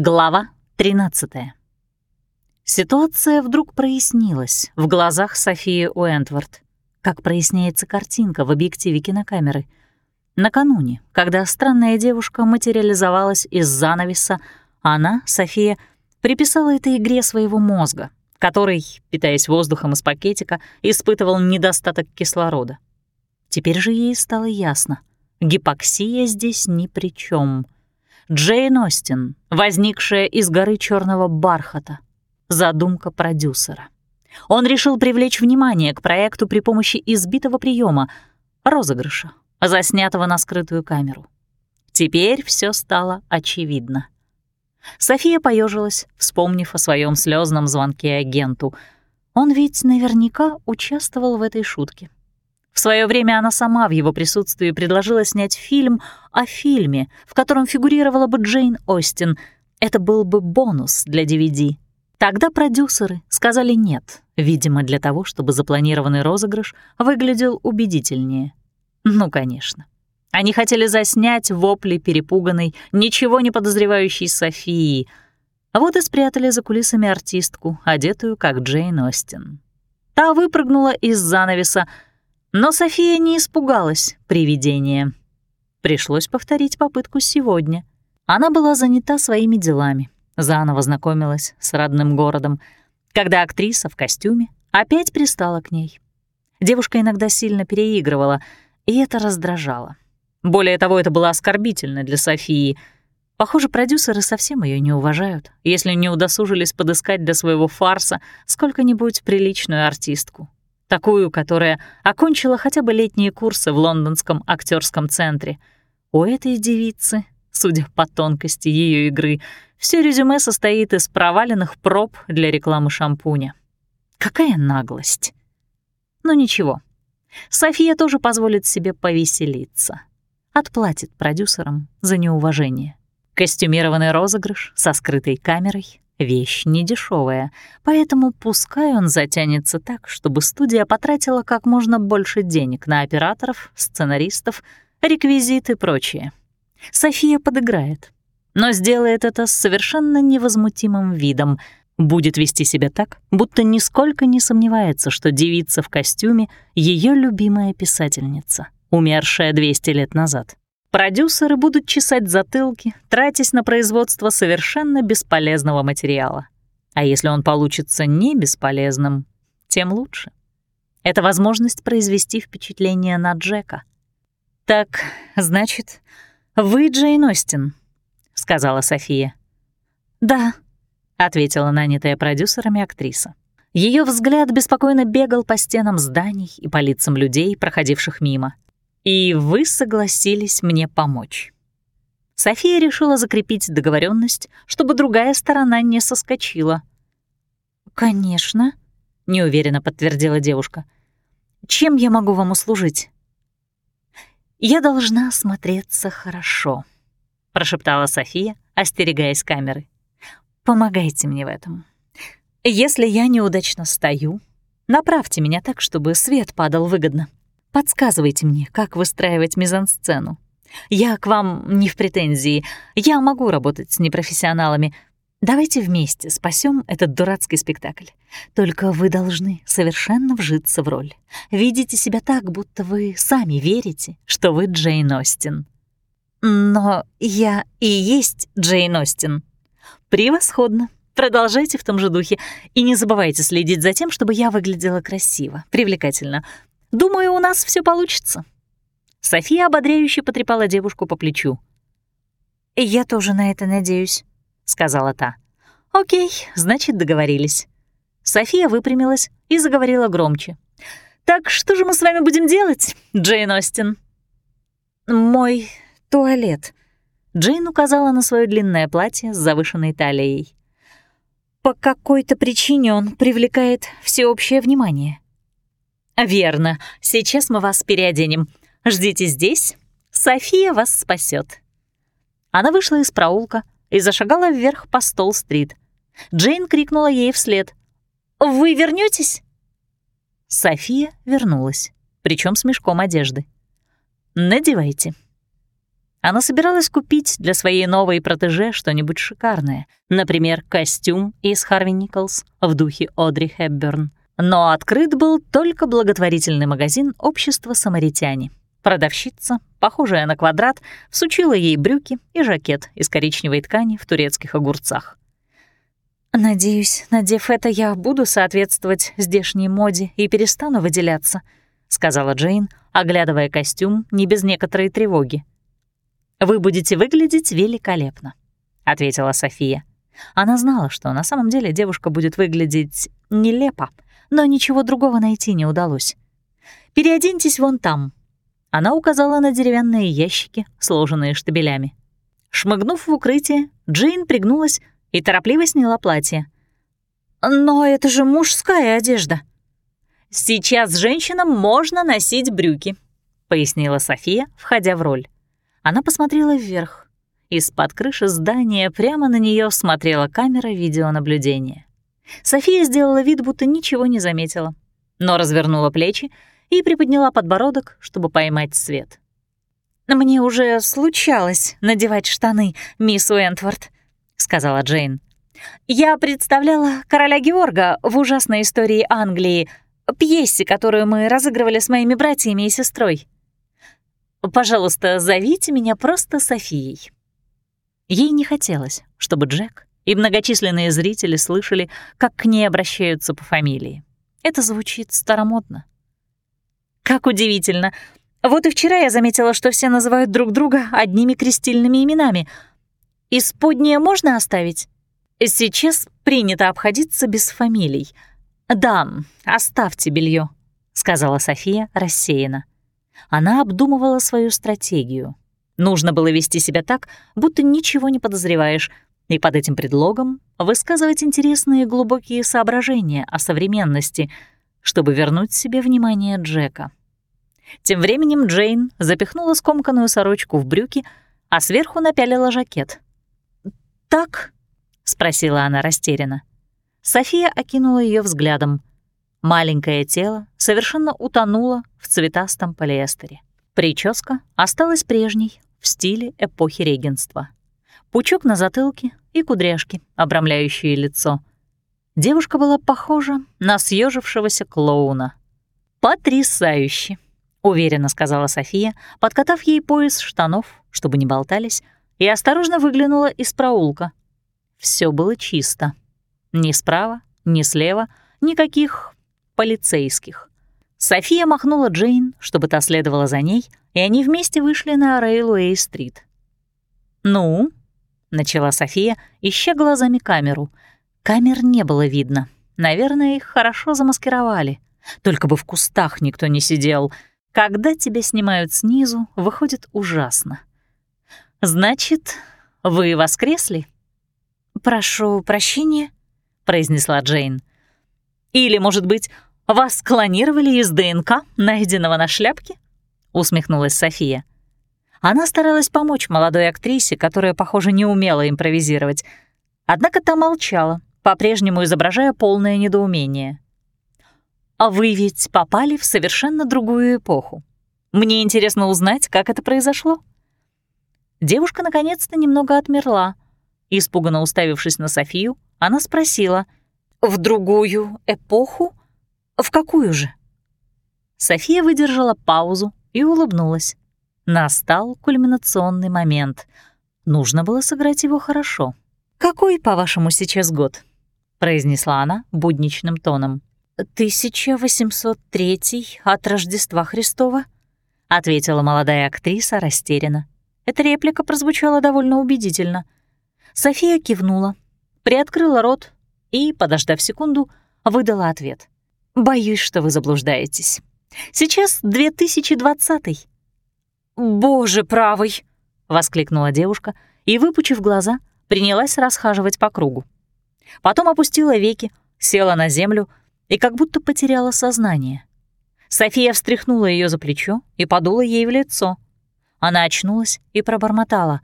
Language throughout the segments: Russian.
Глава 13. Ситуация вдруг прояснилась в глазах Софии Уэнтворд, как проясняется картинка в объективе кинокамеры. Накануне, когда странная девушка материализовалась из занавеса, она, София, приписала этой игре своего мозга, который, питаясь воздухом из пакетика, испытывал недостаток кислорода. Теперь же ей стало ясно — гипоксия здесь ни при чем. Джейн Остин, возникшая из горы черного бархата. Задумка продюсера. Он решил привлечь внимание к проекту при помощи избитого приема розыгрыша, заснятого на скрытую камеру. Теперь все стало очевидно. София поежилась, вспомнив о своем слезном звонке агенту. Он ведь наверняка участвовал в этой шутке. В свое время она сама в его присутствии предложила снять фильм о фильме, в котором фигурировала бы Джейн Остин. Это был бы бонус для DVD. Тогда продюсеры сказали «нет», видимо, для того, чтобы запланированный розыгрыш выглядел убедительнее. Ну, конечно. Они хотели заснять вопли перепуганной, ничего не подозревающей Софии, а вот и спрятали за кулисами артистку, одетую как Джейн Остин. Та выпрыгнула из занавеса, но София не испугалась привидения. Пришлось повторить попытку сегодня. Она была занята своими делами, заново знакомилась с родным городом, когда актриса в костюме опять пристала к ней. Девушка иногда сильно переигрывала, и это раздражало. Более того, это было оскорбительно для Софии. Похоже, продюсеры совсем ее не уважают, если не удосужились подыскать для своего фарса сколько-нибудь приличную артистку такую, которая окончила хотя бы летние курсы в лондонском актерском центре. У этой девицы, судя по тонкости ее игры, все резюме состоит из проваленных проб для рекламы шампуня. Какая наглость! Но ничего, София тоже позволит себе повеселиться. Отплатит продюсерам за неуважение. Костюмированный розыгрыш со скрытой камерой Вещь недешевая, поэтому пускай он затянется так, чтобы студия потратила как можно больше денег на операторов, сценаристов, реквизит и прочее. София подыграет, но сделает это с совершенно невозмутимым видом, будет вести себя так, будто нисколько не сомневается, что девица в костюме — ее любимая писательница, умершая 200 лет назад. Продюсеры будут чесать затылки, тратясь на производство совершенно бесполезного материала. А если он получится не бесполезным, тем лучше. Это возможность произвести впечатление на Джека. «Так, значит, вы Джейн Остин», — сказала София. «Да», — ответила нанятая продюсерами актриса. Ее взгляд беспокойно бегал по стенам зданий и по лицам людей, проходивших мимо — и вы согласились мне помочь. София решила закрепить договоренность, чтобы другая сторона не соскочила. «Конечно», — неуверенно подтвердила девушка. «Чем я могу вам услужить?» «Я должна смотреться хорошо», — прошептала София, остерегаясь камеры. «Помогайте мне в этом. Если я неудачно стою, направьте меня так, чтобы свет падал выгодно. Подсказывайте мне, как выстраивать мизансцену. Я к вам не в претензии. Я могу работать с непрофессионалами. Давайте вместе спасем этот дурацкий спектакль. Только вы должны совершенно вжиться в роль. Видите себя так, будто вы сами верите, что вы Джейн Остин. Но я и есть Джейн Остин. Превосходно. Продолжайте в том же духе и не забывайте следить за тем, чтобы я выглядела красиво, привлекательно. Думаю, у нас все получится». София ободряюще потрепала девушку по плечу. «Я тоже на это надеюсь», — сказала та. «Окей, значит, договорились». София выпрямилась и заговорила громче. «Так что же мы с вами будем делать, Джейн Остин?» «Мой туалет», — Джейн указала на свое длинное платье с завышенной талией. «По какой-то причине он привлекает всеобщее внимание». «Верно. Сейчас мы вас переоденем. Ждите здесь. София вас спасет. Она вышла из проулка и зашагала вверх по Стол-стрит. Джейн крикнула ей вслед. «Вы вернетесь? София вернулась, причем с мешком одежды. «Надевайте». Она собиралась купить для своей новой протеже что-нибудь шикарное, например, костюм из Харви Николс в духе Одри Хепберн. Но открыт был только благотворительный магазин общества «Самаритяне». Продавщица, похожая на квадрат, всучила ей брюки и жакет из коричневой ткани в турецких огурцах. «Надеюсь, надев это, я буду соответствовать здешней моде и перестану выделяться», — сказала Джейн, оглядывая костюм не без некоторой тревоги. «Вы будете выглядеть великолепно», — ответила София. Она знала, что на самом деле девушка будет выглядеть нелепо, но ничего другого найти не удалось. «Переоденьтесь вон там». Она указала на деревянные ящики, сложенные штабелями. Шмыгнув в укрытие, Джейн пригнулась и торопливо сняла платье. «Но это же мужская одежда». «Сейчас женщинам можно носить брюки», — пояснила София, входя в роль. Она посмотрела вверх. Из-под крыши здания прямо на нее смотрела камера видеонаблюдения. София сделала вид, будто ничего не заметила, но развернула плечи и приподняла подбородок, чтобы поймать свет. «Мне уже случалось надевать штаны, мисс Уэнтворд», — сказала Джейн. «Я представляла короля Георга в ужасной истории Англии, пьесе, которую мы разыгрывали с моими братьями и сестрой. Пожалуйста, зовите меня просто Софией». Ей не хотелось, чтобы Джек и многочисленные зрители слышали, как к ней обращаются по фамилии. Это звучит старомодно. Как удивительно. Вот и вчера я заметила, что все называют друг друга одними крестильными именами. Исподнее можно оставить? Сейчас принято обходиться без фамилий. Да, оставьте белье, сказала София рассеянно. Она обдумывала свою стратегию. Нужно было вести себя так, будто ничего не подозреваешь, и под этим предлогом высказывать интересные глубокие соображения о современности, чтобы вернуть себе внимание Джека. Тем временем Джейн запихнула скомканную сорочку в брюки, а сверху напялила жакет. «Так?» — спросила она растерянно. София окинула ее взглядом. Маленькое тело совершенно утонуло в цветастом полиэстере. Прическа осталась прежней, в стиле эпохи регенства. Пучок на затылке и кудряшки, обрамляющие лицо. Девушка была похожа на съежившегося клоуна. «Потрясающе!» — уверенно сказала София, подкатав ей пояс штанов, чтобы не болтались, и осторожно выглянула из проулка. Все было чисто. Ни справа, ни слева, никаких полицейских. София махнула Джейн, чтобы та следовала за ней, и они вместе вышли на Рейлуэй-стрит. «Ну?» — начала София, ища глазами камеру. Камер не было видно. Наверное, их хорошо замаскировали. Только бы в кустах никто не сидел. Когда тебя снимают снизу, выходит ужасно. «Значит, вы воскресли?» «Прошу прощения», — произнесла Джейн. «Или, может быть, вас клонировали из ДНК, найденного на шляпке?» — усмехнулась София. Она старалась помочь молодой актрисе, которая, похоже, не умела импровизировать. Однако та молчала, по-прежнему изображая полное недоумение. «А вы ведь попали в совершенно другую эпоху. Мне интересно узнать, как это произошло». Девушка наконец-то немного отмерла. Испуганно уставившись на Софию, она спросила, «В другую эпоху?» «В какую же?» София выдержала паузу и улыбнулась. Настал кульминационный момент. Нужно было сыграть его хорошо. «Какой, по-вашему, сейчас год?» — произнесла она будничным тоном. «1803 от Рождества Христова», — ответила молодая актриса растерянно. Эта реплика прозвучала довольно убедительно. София кивнула, приоткрыла рот и, подождав секунду, выдала ответ. Боюсь, что вы заблуждаетесь. Сейчас 2020-й. Боже правый! воскликнула девушка и, выпучив глаза, принялась расхаживать по кругу. Потом опустила веки, села на землю и как будто потеряла сознание. София встряхнула ее за плечо и подула ей в лицо. Она очнулась и пробормотала.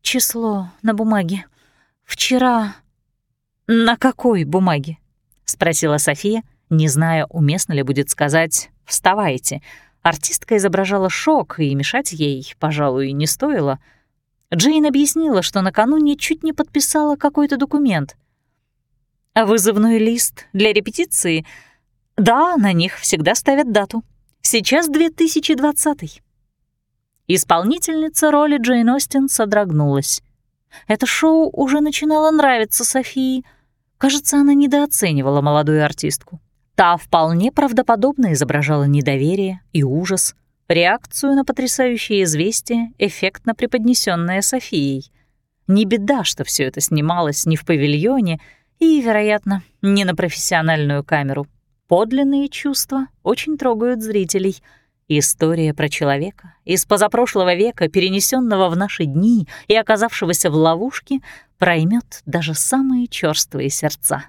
«Число на бумаге. Вчера...» «На какой бумаге?» — спросила София, не зная, уместно ли будет сказать «вставайте», Артистка изображала шок, и мешать ей, пожалуй, не стоило. Джейн объяснила, что накануне чуть не подписала какой-то документ. «А вызывной лист для репетиции? Да, на них всегда ставят дату. Сейчас 2020 Исполнительница роли Джейн Остин содрогнулась. Это шоу уже начинало нравиться Софии. Кажется, она недооценивала молодую артистку. Та вполне правдоподобно изображала недоверие и ужас, реакцию на потрясающее известие, эффектно преподнесенное Софией. Не беда, что все это снималось не в павильоне и, вероятно, не на профессиональную камеру. Подлинные чувства очень трогают зрителей — История про человека из позапрошлого века, перенесенного в наши дни и оказавшегося в ловушке, проймет даже самые черствые сердца.